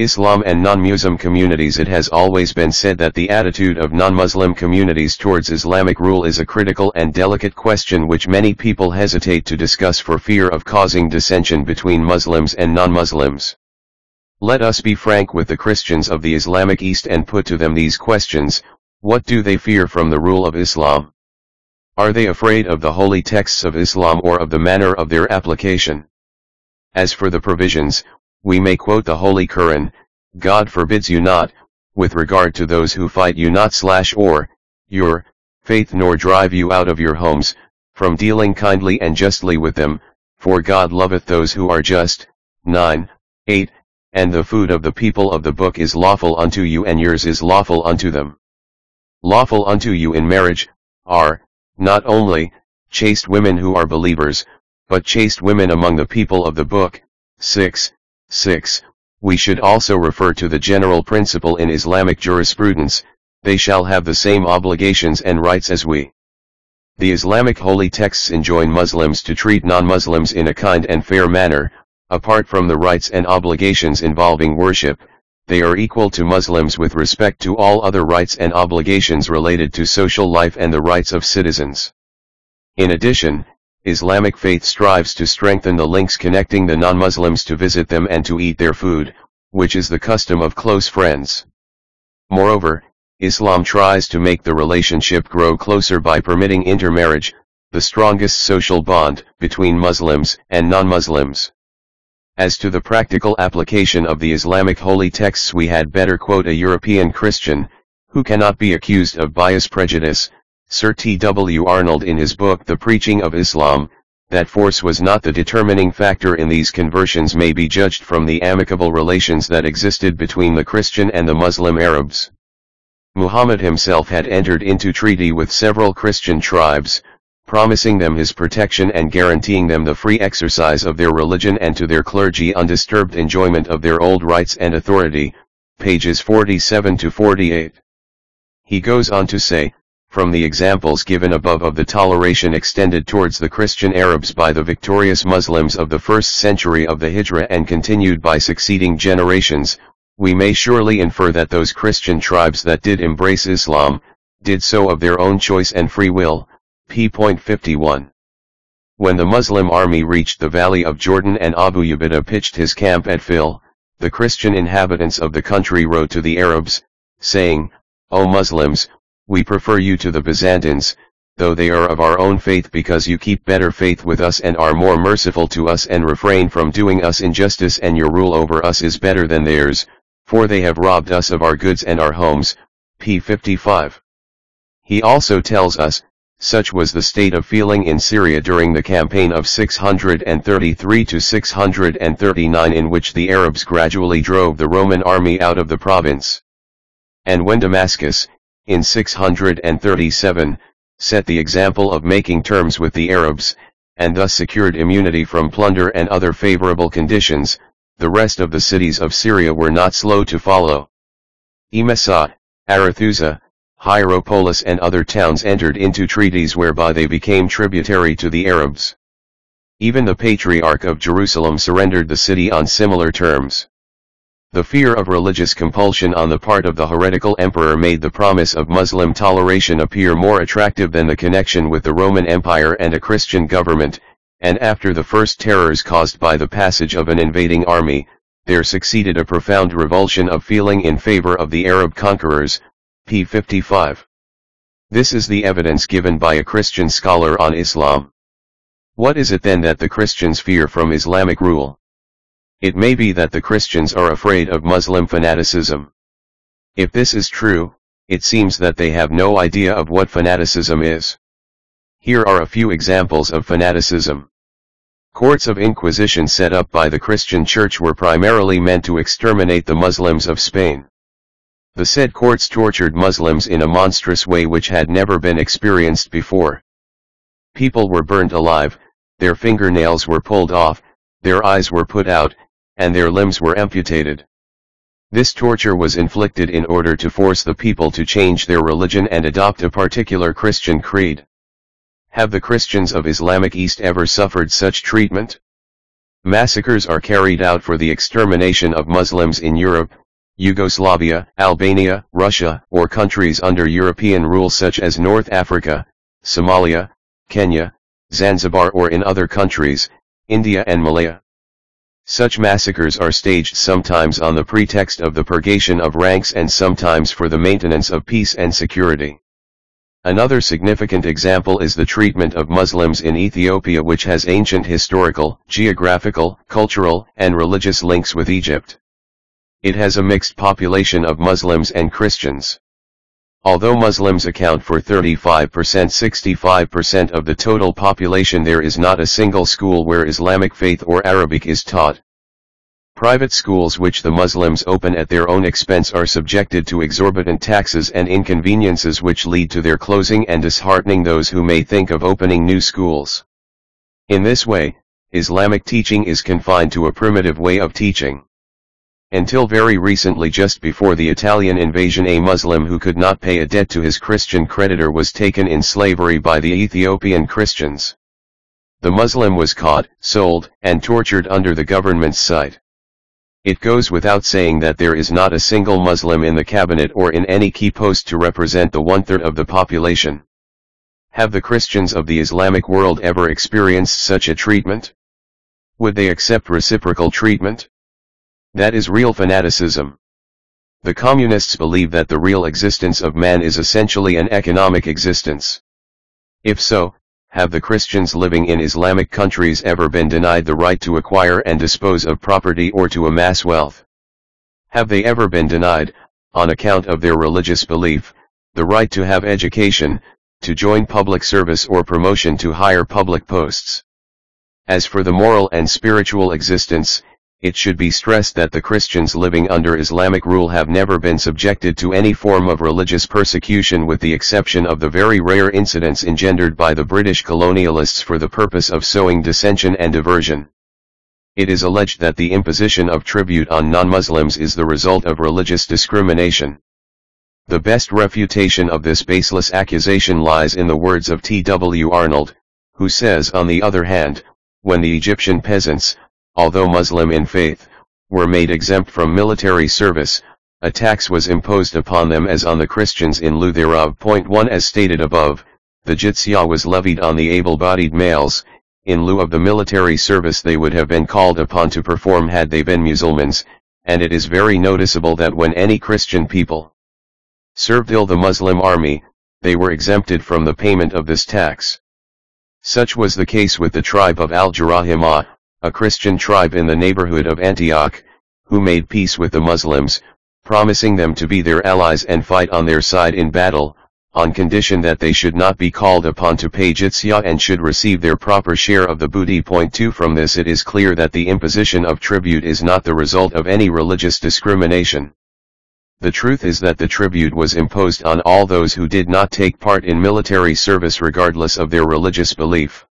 Islam and non-Muslim communities It has always been said that the attitude of non-Muslim communities towards Islamic rule is a critical and delicate question which many people hesitate to discuss for fear of causing dissension between Muslims and non-Muslims. Let us be frank with the Christians of the Islamic East and put to them these questions, what do they fear from the rule of Islam? Are they afraid of the holy texts of Islam or of the manner of their application? As for the provisions, we may quote the Holy Quran, God forbids you not, with regard to those who fight you not slash or, your, faith nor drive you out of your homes, from dealing kindly and justly with them, for God loveth those who are just, 9, 8, and the food of the people of the book is lawful unto you and yours is lawful unto them. Lawful unto you in marriage, are, not only, chaste women who are believers, but chaste women among the people of the book, 6, 6. We should also refer to the general principle in Islamic jurisprudence, they shall have the same obligations and rights as we. The Islamic holy texts enjoin Muslims to treat non-Muslims in a kind and fair manner, apart from the rights and obligations involving worship, they are equal to Muslims with respect to all other rights and obligations related to social life and the rights of citizens. In addition, Islamic faith strives to strengthen the links connecting the non-Muslims to visit them and to eat their food, which is the custom of close friends. Moreover, Islam tries to make the relationship grow closer by permitting intermarriage, the strongest social bond between Muslims and non-Muslims. As to the practical application of the Islamic holy texts we had better quote a European Christian, who cannot be accused of bias prejudice, Sir T. W. Arnold in his book The Preaching of Islam, that force was not the determining factor in these conversions may be judged from the amicable relations that existed between the Christian and the Muslim Arabs. Muhammad himself had entered into treaty with several Christian tribes, promising them his protection and guaranteeing them the free exercise of their religion and to their clergy undisturbed enjoyment of their old rights and authority, pages 47 to 48. He goes on to say, from the examples given above of the toleration extended towards the Christian Arabs by the victorious Muslims of the first century of the Hijra and continued by succeeding generations, we may surely infer that those Christian tribes that did embrace Islam, did so of their own choice and free will, p.51. When the Muslim army reached the valley of Jordan and Abu Ubaidah pitched his camp at Fihl, the Christian inhabitants of the country wrote to the Arabs, saying, O Muslims, we prefer you to the Byzantines, though they are of our own faith because you keep better faith with us and are more merciful to us and refrain from doing us injustice and your rule over us is better than theirs, for they have robbed us of our goods and our homes, p. 55. He also tells us, such was the state of feeling in Syria during the campaign of 633 to 639 in which the Arabs gradually drove the Roman army out of the province. And when Damascus, in 637, set the example of making terms with the Arabs, and thus secured immunity from plunder and other favorable conditions, the rest of the cities of Syria were not slow to follow. Emesa, Arethusa, Hierapolis and other towns entered into treaties whereby they became tributary to the Arabs. Even the Patriarch of Jerusalem surrendered the city on similar terms. The fear of religious compulsion on the part of the heretical emperor made the promise of Muslim toleration appear more attractive than the connection with the Roman Empire and a Christian government, and after the first terrors caused by the passage of an invading army, there succeeded a profound revulsion of feeling in favor of the Arab conquerors, p. 55. This is the evidence given by a Christian scholar on Islam. What is it then that the Christians fear from Islamic rule? It may be that the Christians are afraid of Muslim fanaticism. If this is true, it seems that they have no idea of what fanaticism is. Here are a few examples of fanaticism. Courts of Inquisition set up by the Christian Church were primarily meant to exterminate the Muslims of Spain. The said courts tortured Muslims in a monstrous way which had never been experienced before. People were burnt alive, their fingernails were pulled off, their eyes were put out, and their limbs were amputated. This torture was inflicted in order to force the people to change their religion and adopt a particular Christian creed. Have the Christians of Islamic East ever suffered such treatment? Massacres are carried out for the extermination of Muslims in Europe, Yugoslavia, Albania, Russia, or countries under European rule such as North Africa, Somalia, Kenya, Zanzibar or in other countries, India and Malaya. Such massacres are staged sometimes on the pretext of the purgation of ranks and sometimes for the maintenance of peace and security. Another significant example is the treatment of Muslims in Ethiopia which has ancient historical, geographical, cultural, and religious links with Egypt. It has a mixed population of Muslims and Christians. Although Muslims account for 35%-65% of the total population there is not a single school where Islamic faith or Arabic is taught. Private schools which the Muslims open at their own expense are subjected to exorbitant taxes and inconveniences which lead to their closing and disheartening those who may think of opening new schools. In this way, Islamic teaching is confined to a primitive way of teaching. Until very recently just before the Italian invasion a Muslim who could not pay a debt to his Christian creditor was taken in slavery by the Ethiopian Christians. The Muslim was caught, sold, and tortured under the government's sight. It goes without saying that there is not a single Muslim in the cabinet or in any key post to represent the one-third of the population. Have the Christians of the Islamic world ever experienced such a treatment? Would they accept reciprocal treatment? That is real fanaticism. The communists believe that the real existence of man is essentially an economic existence. If so, have the Christians living in Islamic countries ever been denied the right to acquire and dispose of property or to amass wealth? Have they ever been denied, on account of their religious belief, the right to have education, to join public service or promotion to higher public posts? As for the moral and spiritual existence, it should be stressed that the Christians living under Islamic rule have never been subjected to any form of religious persecution with the exception of the very rare incidents engendered by the British colonialists for the purpose of sowing dissension and diversion. It is alleged that the imposition of tribute on non-Muslims is the result of religious discrimination. The best refutation of this baseless accusation lies in the words of T. W. Arnold, who says on the other hand, when the Egyptian peasants, although Muslim in faith, were made exempt from military service, a tax was imposed upon them as on the Christians in lieu. Point 1 As stated above, the jizya was levied on the able-bodied males, in lieu of the military service they would have been called upon to perform had they been Muslims, and it is very noticeable that when any Christian people served ill the Muslim army, they were exempted from the payment of this tax. Such was the case with the tribe of Al-Jarahimah, a Christian tribe in the neighborhood of Antioch, who made peace with the Muslims, promising them to be their allies and fight on their side in battle, on condition that they should not be called upon to pay jizya and should receive their proper share of the booty. Point 2 From this it is clear that the imposition of tribute is not the result of any religious discrimination. The truth is that the tribute was imposed on all those who did not take part in military service regardless of their religious belief.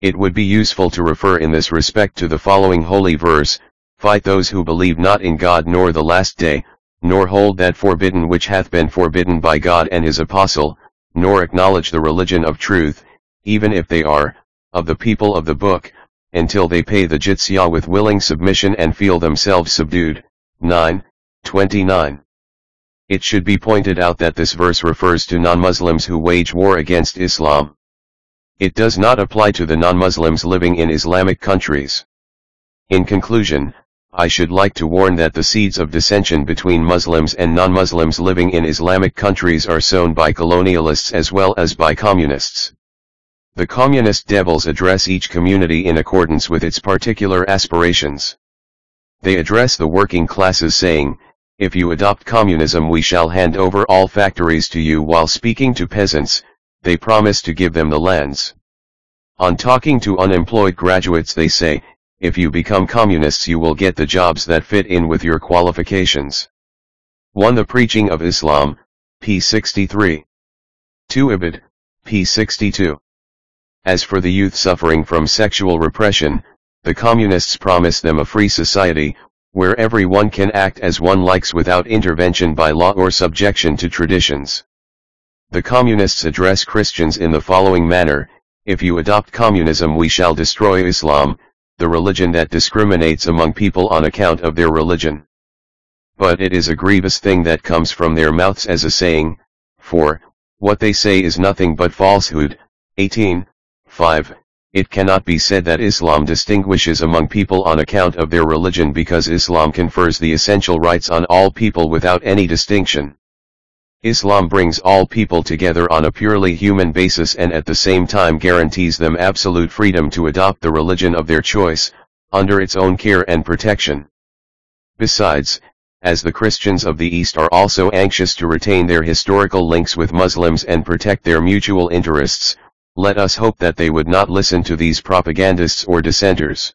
It would be useful to refer in this respect to the following holy verse, Fight those who believe not in God nor the last day, nor hold that forbidden which hath been forbidden by God and his apostle, nor acknowledge the religion of truth, even if they are, of the people of the book, until they pay the jizya with willing submission and feel themselves subdued. 9, 29. It should be pointed out that this verse refers to non-Muslims who wage war against Islam. It does not apply to the non-Muslims living in Islamic countries. In conclusion, I should like to warn that the seeds of dissension between Muslims and non-Muslims living in Islamic countries are sown by colonialists as well as by communists. The communist devils address each community in accordance with its particular aspirations. They address the working classes saying, if you adopt communism we shall hand over all factories to you while speaking to peasants, they promise to give them the lands. On talking to unemployed graduates they say, if you become communists you will get the jobs that fit in with your qualifications. 1. The Preaching of Islam, p. 63. 2. Ibid, p. 62. As for the youth suffering from sexual repression, the communists promise them a free society, where everyone can act as one likes without intervention by law or subjection to traditions. The communists address Christians in the following manner, if you adopt communism we shall destroy Islam, the religion that discriminates among people on account of their religion. But it is a grievous thing that comes from their mouths as a saying, for, what they say is nothing but falsehood. 18. 5. It cannot be said that Islam distinguishes among people on account of their religion because Islam confers the essential rights on all people without any distinction. Islam brings all people together on a purely human basis and at the same time guarantees them absolute freedom to adopt the religion of their choice, under its own care and protection. Besides, as the Christians of the East are also anxious to retain their historical links with Muslims and protect their mutual interests, let us hope that they would not listen to these propagandists or dissenters.